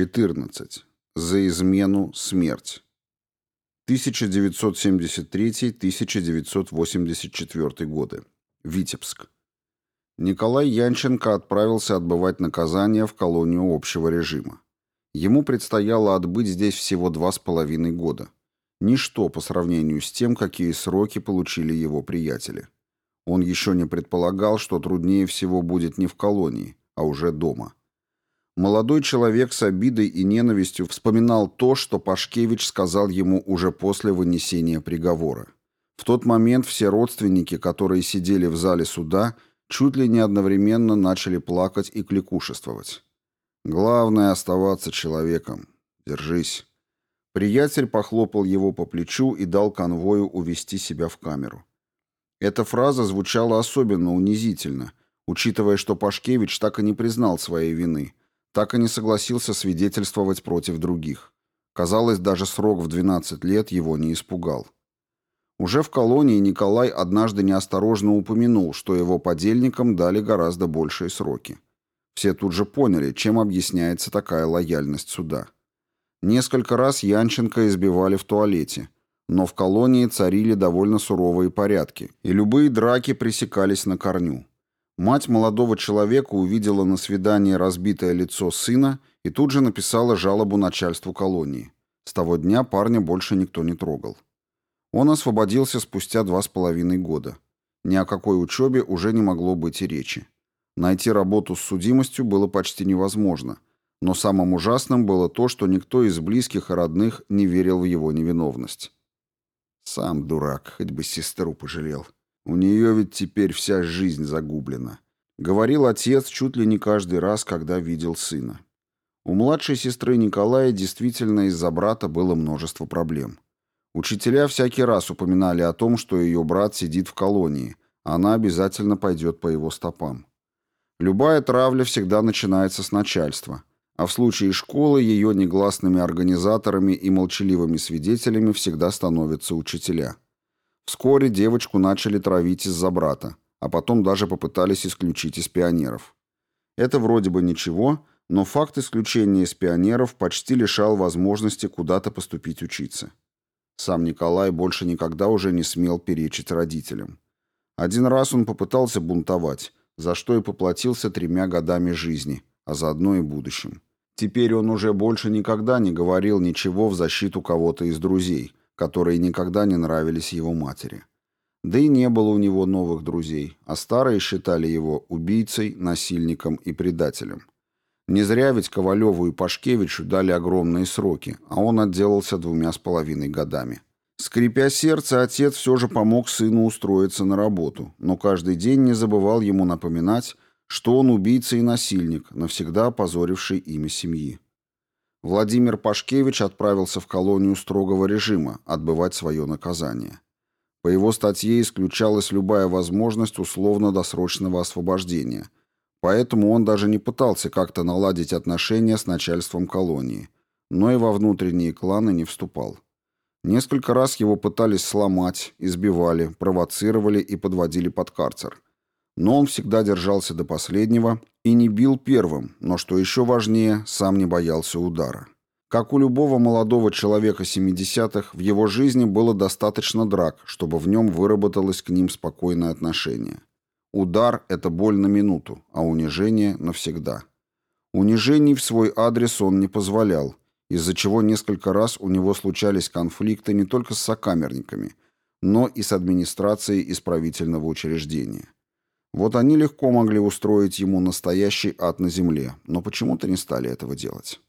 14. За измену смерть. 1973-1984 годы. Витебск. Николай Янченко отправился отбывать наказание в колонию общего режима. Ему предстояло отбыть здесь всего два с половиной года. Ничто по сравнению с тем, какие сроки получили его приятели. Он еще не предполагал, что труднее всего будет не в колонии, а уже дома. Молодой человек с обидой и ненавистью вспоминал то, что Пашкевич сказал ему уже после вынесения приговора. В тот момент все родственники, которые сидели в зале суда, чуть ли не одновременно начали плакать и кликушествовать. «Главное — оставаться человеком. Держись». Приятель похлопал его по плечу и дал конвою увести себя в камеру. Эта фраза звучала особенно унизительно, учитывая, что Пашкевич так и не признал своей вины — так и не согласился свидетельствовать против других. Казалось, даже срок в 12 лет его не испугал. Уже в колонии Николай однажды неосторожно упомянул, что его подельникам дали гораздо большие сроки. Все тут же поняли, чем объясняется такая лояльность суда. Несколько раз Янченко избивали в туалете, но в колонии царили довольно суровые порядки, и любые драки пресекались на корню. Мать молодого человека увидела на свидании разбитое лицо сына и тут же написала жалобу начальству колонии. С того дня парня больше никто не трогал. Он освободился спустя два с половиной года. Ни о какой учебе уже не могло быть и речи. Найти работу с судимостью было почти невозможно, но самым ужасным было то, что никто из близких и родных не верил в его невиновность. Сам дурак, хоть бы сестру пожалел. У нее ведь теперь вся жизнь загублена. Говорил отец чуть ли не каждый раз, когда видел сына. У младшей сестры Николая действительно из-за брата было множество проблем. Учителя всякий раз упоминали о том, что ее брат сидит в колонии, а она обязательно пойдет по его стопам. Любая травля всегда начинается с начальства, а в случае школы ее негласными организаторами и молчаливыми свидетелями всегда становятся учителя. Вскоре девочку начали травить из-за брата, а потом даже попытались исключить из пионеров. Это вроде бы ничего, но факт исключения из пионеров почти лишал возможности куда-то поступить учиться. Сам Николай больше никогда уже не смел перечить родителям. Один раз он попытался бунтовать, за что и поплатился тремя годами жизни, а заодно и будущим. Теперь он уже больше никогда не говорил ничего в защиту кого-то из друзей, которые никогда не нравились его матери. Да и не было у него новых друзей, а старые считали его убийцей, насильником и предателем. Не зря ведь Ковалеву и Пашкевичу дали огромные сроки, а он отделался двумя с половиной годами. Скрипя сердце, отец все же помог сыну устроиться на работу, но каждый день не забывал ему напоминать, что он убийца и насильник, навсегда опозоривший имя семьи. Владимир Пашкевич отправился в колонию строгого режима отбывать свое наказание. По его статье исключалась любая возможность условно-досрочного освобождения, поэтому он даже не пытался как-то наладить отношения с начальством колонии, но и во внутренние кланы не вступал. Несколько раз его пытались сломать, избивали, провоцировали и подводили под карцер – но он всегда держался до последнего и не бил первым, но, что еще важнее, сам не боялся удара. Как у любого молодого человека 70-х, в его жизни было достаточно драк, чтобы в нем выработалось к ним спокойное отношение. Удар – это боль на минуту, а унижение – навсегда. Унижений в свой адрес он не позволял, из-за чего несколько раз у него случались конфликты не только с сокамерниками, но и с администрацией исправительного учреждения. Вот они легко могли устроить ему настоящий ад на земле, но почему-то не стали этого делать.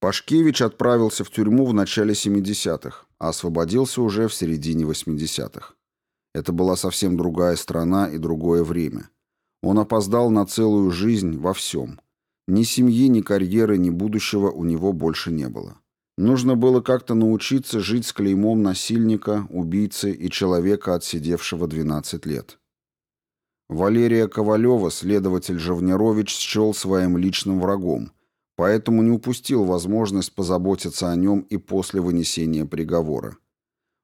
Пашкевич отправился в тюрьму в начале 70-х, а освободился уже в середине 80-х. Это была совсем другая страна и другое время. Он опоздал на целую жизнь во всем. Ни семьи, ни карьеры, ни будущего у него больше не было. Нужно было как-то научиться жить с клеймом насильника, убийцы и человека, отсидевшего 12 лет. Валерия Ковалева следователь Живнерович счел своим личным врагом, поэтому не упустил возможность позаботиться о нем и после вынесения приговора.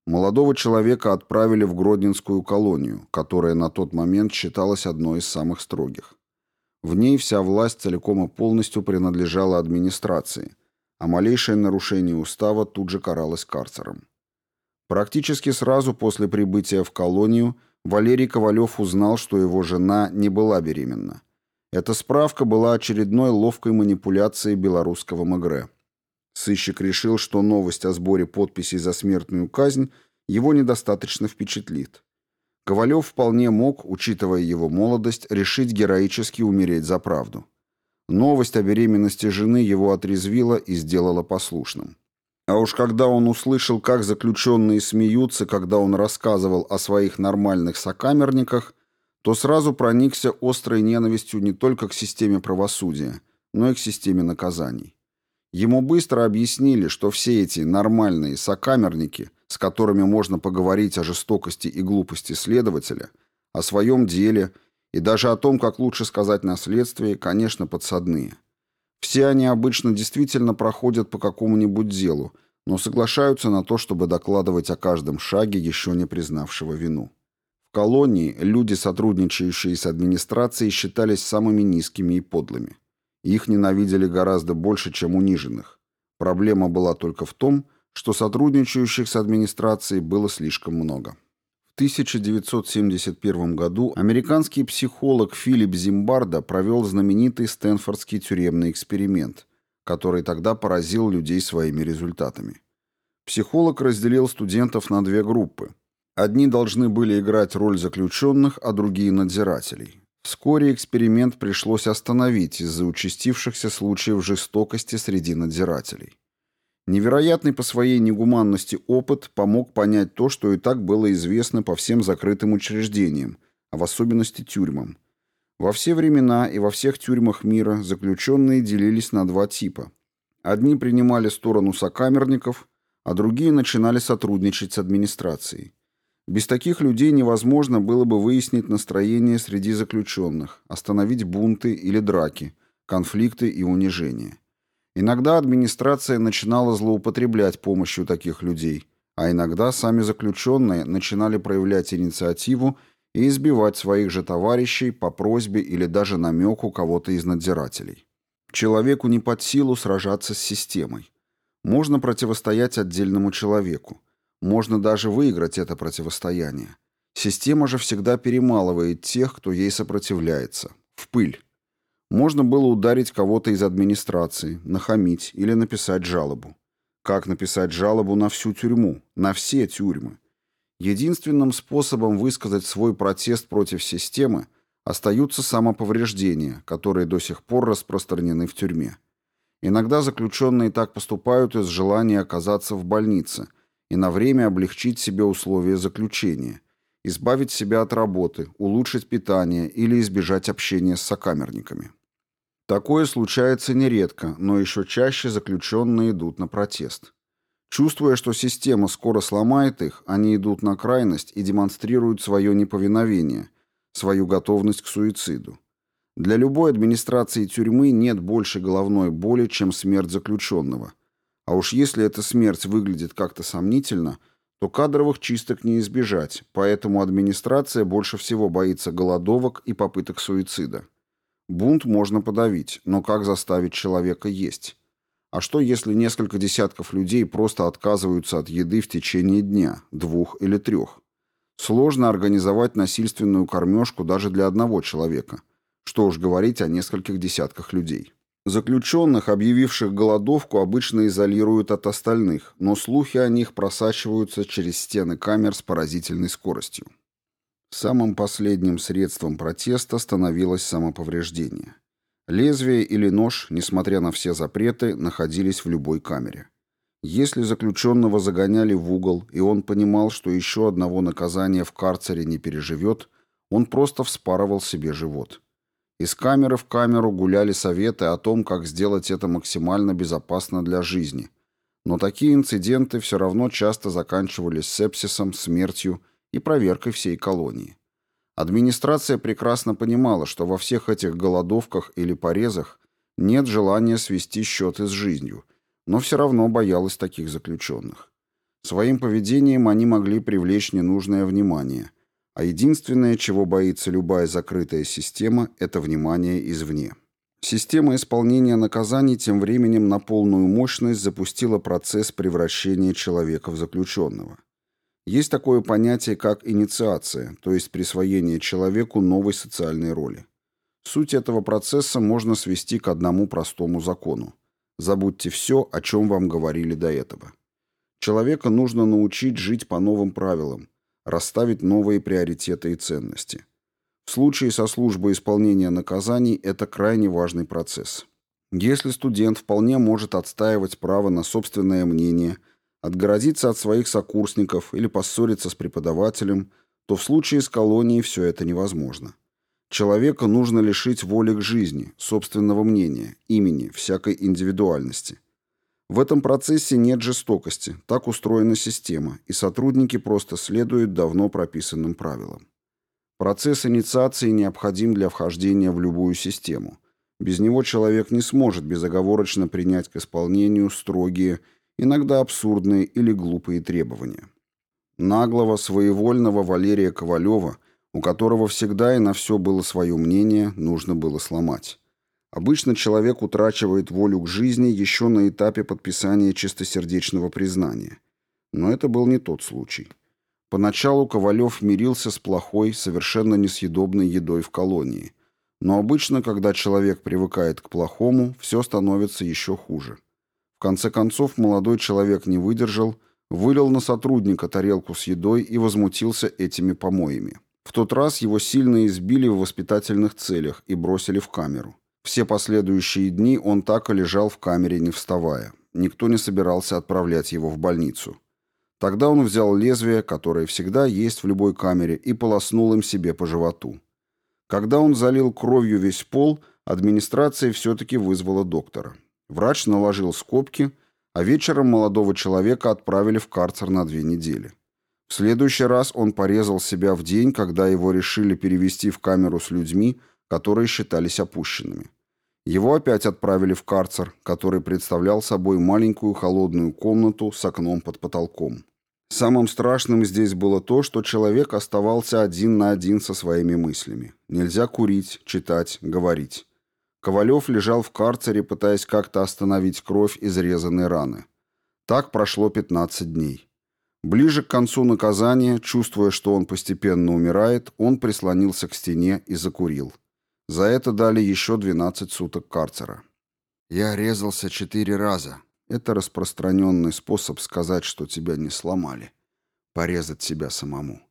Молодого человека отправили в Гродненскую колонию, которая на тот момент считалась одной из самых строгих. В ней вся власть целиком и полностью принадлежала администрации, а малейшее нарушение устава тут же каралось карцером. Практически сразу после прибытия в колонию Валерий Ковалев узнал, что его жена не была беременна. Эта справка была очередной ловкой манипуляцией белорусского МГР. Сыщик решил, что новость о сборе подписей за смертную казнь его недостаточно впечатлит. Ковалев вполне мог, учитывая его молодость, решить героически умереть за правду. Новость о беременности жены его отрезвила и сделала послушным. А уж когда он услышал, как заключенные смеются, когда он рассказывал о своих нормальных сокамерниках, то сразу проникся острой ненавистью не только к системе правосудия, но и к системе наказаний. Ему быстро объяснили, что все эти нормальные сокамерники, с которыми можно поговорить о жестокости и глупости следователя, о своем деле и даже о том, как лучше сказать на следствии, конечно, подсадные. Все они обычно действительно проходят по какому-нибудь делу, но соглашаются на то, чтобы докладывать о каждом шаге еще не признавшего вину. В колонии люди, сотрудничающие с администрацией, считались самыми низкими и подлыми. Их ненавидели гораздо больше, чем униженных. Проблема была только в том, что сотрудничающих с администрацией было слишком много. В 1971 году американский психолог Филипп Зимбарда провел знаменитый Стэнфордский тюремный эксперимент, который тогда поразил людей своими результатами. Психолог разделил студентов на две группы. Одни должны были играть роль заключенных, а другие – надзирателей. Вскоре эксперимент пришлось остановить из-за участившихся случаев жестокости среди надзирателей. Невероятный по своей негуманности опыт помог понять то, что и так было известно по всем закрытым учреждениям, а в особенности тюрьмам. Во все времена и во всех тюрьмах мира заключенные делились на два типа. Одни принимали сторону сокамерников, а другие начинали сотрудничать с администрацией. Без таких людей невозможно было бы выяснить настроение среди заключенных, остановить бунты или драки, конфликты и унижения. Иногда администрация начинала злоупотреблять помощью таких людей, а иногда сами заключенные начинали проявлять инициативу и избивать своих же товарищей по просьбе или даже намеку кого-то из надзирателей. Человеку не под силу сражаться с системой. Можно противостоять отдельному человеку. Можно даже выиграть это противостояние. Система же всегда перемалывает тех, кто ей сопротивляется. В пыль. Можно было ударить кого-то из администрации, нахамить или написать жалобу. Как написать жалобу на всю тюрьму, на все тюрьмы? Единственным способом высказать свой протест против системы остаются самоповреждения, которые до сих пор распространены в тюрьме. Иногда заключенные так поступают из желания оказаться в больнице, и на время облегчить себе условия заключения, избавить себя от работы, улучшить питание или избежать общения с сокамерниками. Такое случается нередко, но еще чаще заключенные идут на протест. Чувствуя, что система скоро сломает их, они идут на крайность и демонстрируют свое неповиновение, свою готовность к суициду. Для любой администрации тюрьмы нет больше головной боли, чем смерть заключенного – а уж если эта смерть выглядит как-то сомнительно, то кадровых чисток не избежать, поэтому администрация больше всего боится голодовок и попыток суицида. Бунт можно подавить, но как заставить человека есть? А что, если несколько десятков людей просто отказываются от еды в течение дня, двух или трех? Сложно организовать насильственную кормежку даже для одного человека. Что уж говорить о нескольких десятках людей. Заключенных, объявивших голодовку, обычно изолируют от остальных, но слухи о них просачиваются через стены камер с поразительной скоростью. Самым последним средством протеста становилось самоповреждение. Лезвие или нож, несмотря на все запреты, находились в любой камере. Если заключенного загоняли в угол, и он понимал, что еще одного наказания в карцере не переживет, он просто вспарывал себе живот. Из камеры в камеру гуляли советы о том, как сделать это максимально безопасно для жизни. Но такие инциденты все равно часто заканчивались сепсисом, смертью и проверкой всей колонии. Администрация прекрасно понимала, что во всех этих голодовках или порезах нет желания свести счеты с жизнью, но все равно боялась таких заключенных. Своим поведением они могли привлечь ненужное внимание, а единственное, чего боится любая закрытая система, это внимание извне. Система исполнения наказаний тем временем на полную мощность запустила процесс превращения человека в заключенного. Есть такое понятие, как инициация, то есть присвоение человеку новой социальной роли. Суть этого процесса можно свести к одному простому закону. Забудьте все, о чем вам говорили до этого. Человека нужно научить жить по новым правилам, расставить новые приоритеты и ценности. В случае со службой исполнения наказаний это крайне важный процесс. Если студент вполне может отстаивать право на собственное мнение, отгородиться от своих сокурсников или поссориться с преподавателем, то в случае с колонией все это невозможно. Человека нужно лишить воли к жизни, собственного мнения, имени, всякой индивидуальности. В этом процессе нет жестокости, так устроена система, и сотрудники просто следуют давно прописанным правилам. Процесс инициации необходим для вхождения в любую систему. Без него человек не сможет безоговорочно принять к исполнению строгие, иногда абсурдные или глупые требования. Наглого, своевольного Валерия Ковалева, у которого всегда и на все было свое мнение, нужно было сломать. Обычно человек утрачивает волю к жизни еще на этапе подписания чистосердечного признания. Но это был не тот случай. Поначалу Ковалев мирился с плохой, совершенно несъедобной едой в колонии. Но обычно, когда человек привыкает к плохому, все становится еще хуже. В конце концов, молодой человек не выдержал, вылил на сотрудника тарелку с едой и возмутился этими помоями. В тот раз его сильно избили в воспитательных целях и бросили в камеру. Все последующие дни он так и лежал в камере, не вставая. Никто не собирался отправлять его в больницу. Тогда он взял лезвие, которое всегда есть в любой камере, и полоснул им себе по животу. Когда он залил кровью весь пол, администрация все-таки вызвала доктора. Врач наложил скобки, а вечером молодого человека отправили в карцер на две недели. В следующий раз он порезал себя в день, когда его решили перевести в камеру с людьми, которые считались опущенными. Его опять отправили в карцер, который представлял собой маленькую холодную комнату с окном под потолком. Самым страшным здесь было то, что человек оставался один на один со своими мыслями. Нельзя курить, читать, говорить. Ковалев лежал в карцере, пытаясь как-то остановить кровь изрезанной раны. Так прошло 15 дней. Ближе к концу наказания, чувствуя, что он постепенно умирает, он прислонился к стене и закурил. За это дали еще 12 суток карцера. Я резался четыре раза. Это распространенный способ сказать, что тебя не сломали. Порезать себя самому.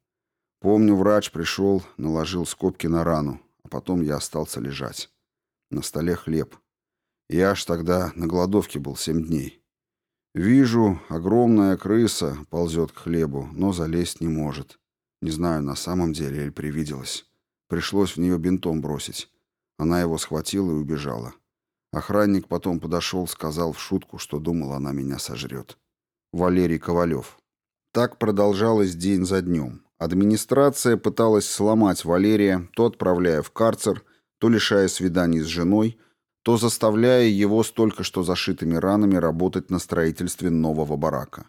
Помню, врач пришел, наложил скобки на рану, а потом я остался лежать. На столе хлеб. Я аж тогда на голодовке был семь дней. Вижу, огромная крыса ползет к хлебу, но залезть не может. Не знаю, на самом деле или привиделось. Пришлось в нее бинтом бросить. Она его схватила и убежала. Охранник потом подошел, сказал в шутку, что думал, она меня сожрет. Валерий Ковалев. Так продолжалось день за днем. Администрация пыталась сломать Валерия, то отправляя в карцер, то лишая свиданий с женой, то заставляя его с только что зашитыми ранами работать на строительстве нового барака.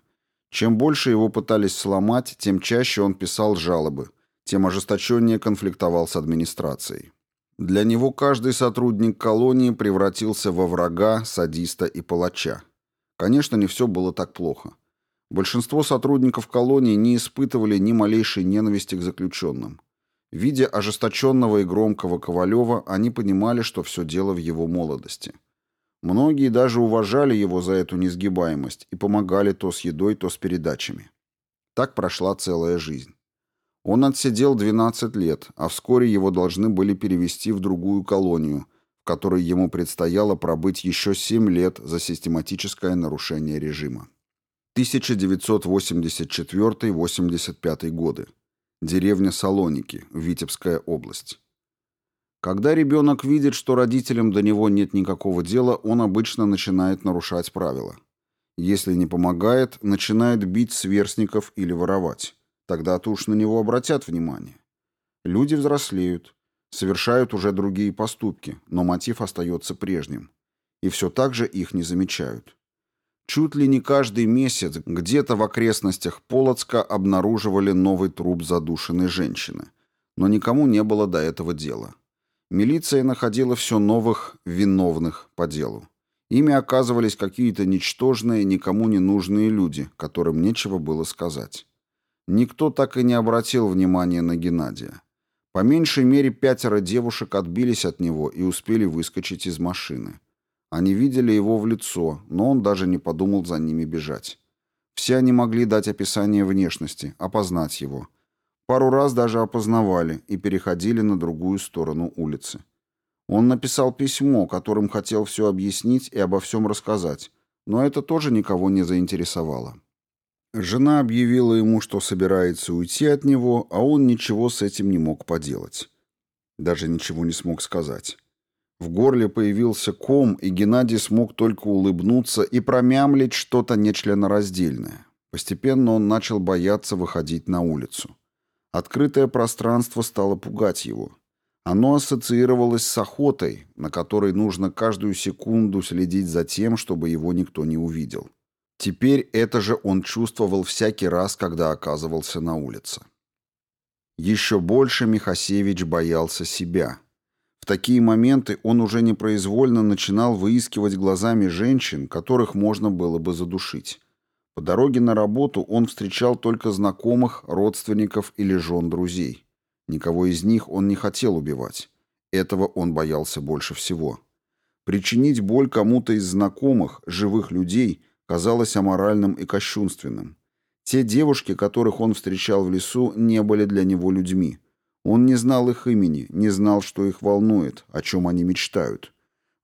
Чем больше его пытались сломать, тем чаще он писал жалобы, тем ожесточеннее конфликтовал с администрацией. Для него каждый сотрудник колонии превратился во врага, садиста и палача. Конечно, не все было так плохо. Большинство сотрудников колонии не испытывали ни малейшей ненависти к заключенным. Видя ожесточенного и громкого Ковалева, они понимали, что все дело в его молодости. Многие даже уважали его за эту несгибаемость и помогали то с едой, то с передачами. Так прошла целая жизнь. Он отсидел 12 лет, а вскоре его должны были перевести в другую колонию, в которой ему предстояло пробыть еще 7 лет за систематическое нарушение режима. 1984-85 годы. Деревня Салоники, Витебская область. Когда ребенок видит, что родителям до него нет никакого дела, он обычно начинает нарушать правила. Если не помогает, начинает бить сверстников или воровать. Тогда-то уж на него обратят внимание. Люди взрослеют, совершают уже другие поступки, но мотив остается прежним. И все так же их не замечают. Чуть ли не каждый месяц где-то в окрестностях Полоцка обнаруживали новый труп задушенной женщины. Но никому не было до этого дела. Милиция находила все новых виновных по делу. Ими оказывались какие-то ничтожные, никому не нужные люди, которым нечего было сказать. Никто так и не обратил внимания на Геннадия. По меньшей мере пятеро девушек отбились от него и успели выскочить из машины. Они видели его в лицо, но он даже не подумал за ними бежать. Все они могли дать описание внешности, опознать его. Пару раз даже опознавали и переходили на другую сторону улицы. Он написал письмо, которым хотел все объяснить и обо всем рассказать, но это тоже никого не заинтересовало. Жена объявила ему, что собирается уйти от него, а он ничего с этим не мог поделать. Даже ничего не смог сказать. В горле появился ком, и Геннадий смог только улыбнуться и промямлить что-то нечленораздельное. Постепенно он начал бояться выходить на улицу. Открытое пространство стало пугать его. Оно ассоциировалось с охотой, на которой нужно каждую секунду следить за тем, чтобы его никто не увидел. Теперь это же он чувствовал всякий раз, когда оказывался на улице. Еще больше Михасевич боялся себя – в такие моменты он уже непроизвольно начинал выискивать глазами женщин, которых можно было бы задушить. По дороге на работу он встречал только знакомых, родственников или жен друзей. Никого из них он не хотел убивать. Этого он боялся больше всего. Причинить боль кому-то из знакомых, живых людей, казалось аморальным и кощунственным. Те девушки, которых он встречал в лесу, не были для него людьми. Он не знал их имени, не знал, что их волнует, о чем они мечтают.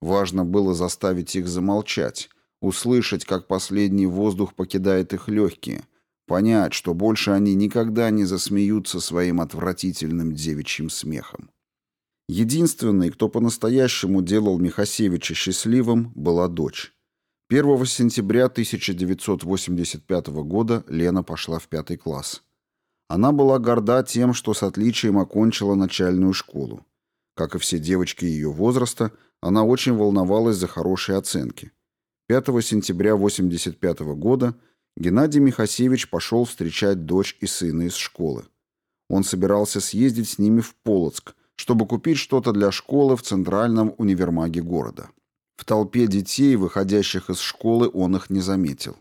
Важно было заставить их замолчать, услышать, как последний воздух покидает их легкие, понять, что больше они никогда не засмеются своим отвратительным девичьим смехом. Единственной, кто по-настоящему делал Михасевича счастливым, была дочь. 1 сентября 1985 года Лена пошла в пятый класс. Она была горда тем, что с отличием окончила начальную школу. Как и все девочки ее возраста, она очень волновалась за хорошие оценки. 5 сентября 1985 года Геннадий Михасевич пошел встречать дочь и сына из школы. Он собирался съездить с ними в Полоцк, чтобы купить что-то для школы в центральном универмаге города. В толпе детей, выходящих из школы, он их не заметил.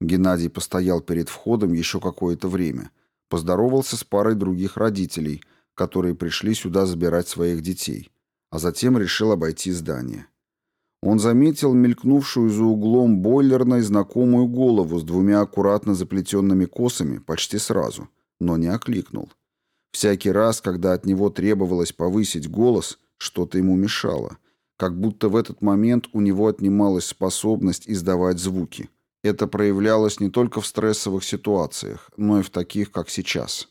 Геннадий постоял перед входом еще какое-то время – Поздоровался с парой других родителей, которые пришли сюда забирать своих детей, а затем решил обойти здание. Он заметил мелькнувшую за углом бойлерной знакомую голову с двумя аккуратно заплетенными косами почти сразу, но не окликнул. Всякий раз, когда от него требовалось повысить голос, что-то ему мешало, как будто в этот момент у него отнималась способность издавать звуки – это проявлялось не только в стрессовых ситуациях, но и в таких, как сейчас.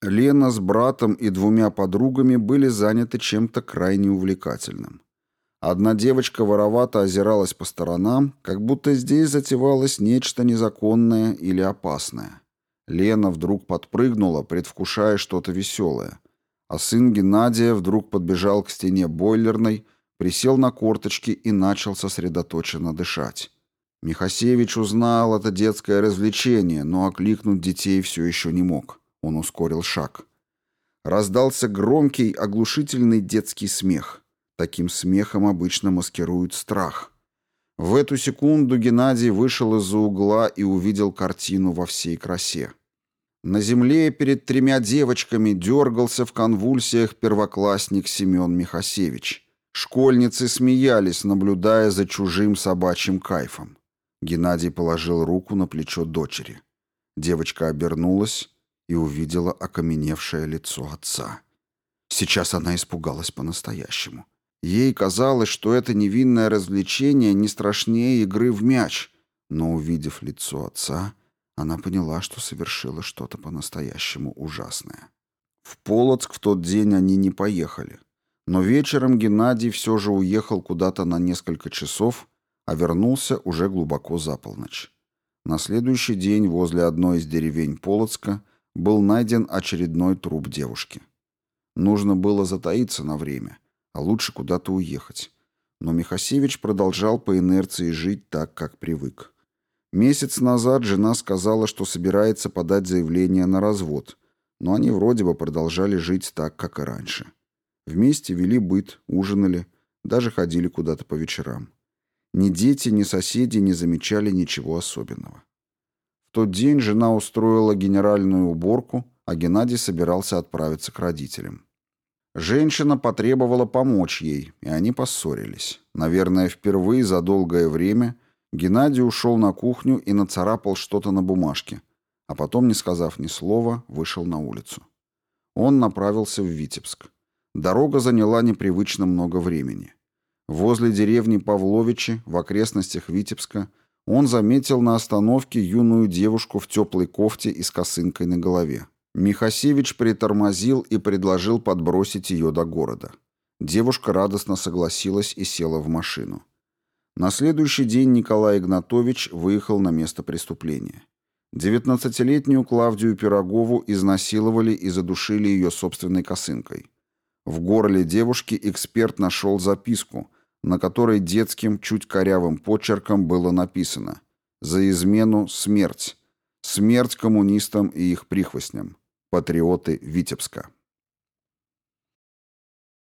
Лена с братом и двумя подругами были заняты чем-то крайне увлекательным. Одна девочка воровато озиралась по сторонам, как будто здесь затевалось нечто незаконное или опасное. Лена вдруг подпрыгнула, предвкушая что-то веселое. А сын Геннадия вдруг подбежал к стене бойлерной, присел на корточки и начал сосредоточенно дышать. Михасевич узнал это детское развлечение, но окликнуть детей все еще не мог. Он ускорил шаг. Раздался громкий, оглушительный детский смех. Таким смехом обычно маскируют страх. В эту секунду Геннадий вышел из-за угла и увидел картину во всей красе. На земле перед тремя девочками дергался в конвульсиях первоклассник Семен Михасевич. Школьницы смеялись, наблюдая за чужим собачьим кайфом. Геннадий положил руку на плечо дочери. Девочка обернулась и увидела окаменевшее лицо отца. Сейчас она испугалась по-настоящему. Ей казалось, что это невинное развлечение не страшнее игры в мяч, но, увидев лицо отца, она поняла, что совершила что-то по-настоящему ужасное. В Полоцк в тот день они не поехали. Но вечером Геннадий все же уехал куда-то на несколько часов а вернулся уже глубоко за полночь. На следующий день возле одной из деревень Полоцка был найден очередной труп девушки. Нужно было затаиться на время, а лучше куда-то уехать. Но Михасевич продолжал по инерции жить так, как привык. Месяц назад жена сказала, что собирается подать заявление на развод, но они вроде бы продолжали жить так, как и раньше. Вместе вели быт, ужинали, даже ходили куда-то по вечерам. Ни дети, ни соседи не замечали ничего особенного. В тот день жена устроила генеральную уборку, а Геннадий собирался отправиться к родителям. Женщина потребовала помочь ей, и они поссорились. Наверное, впервые за долгое время Геннадий ушел на кухню и нацарапал что-то на бумажке, а потом, не сказав ни слова, вышел на улицу. Он направился в Витебск. Дорога заняла непривычно много времени. Возле деревни Павловичи, в окрестностях Витебска, он заметил на остановке юную девушку в теплой кофте и с косынкой на голове. Михасевич притормозил и предложил подбросить ее до города. Девушка радостно согласилась и села в машину. На следующий день Николай Игнатович выехал на место преступления. Девятнадцатилетнюю Клавдию Пирогову изнасиловали и задушили ее собственной косынкой. В горле девушки эксперт нашел записку, на которой детским, чуть корявым почерком было написано «За измену смерть. Смерть коммунистам и их прихвостням. Патриоты Витебска».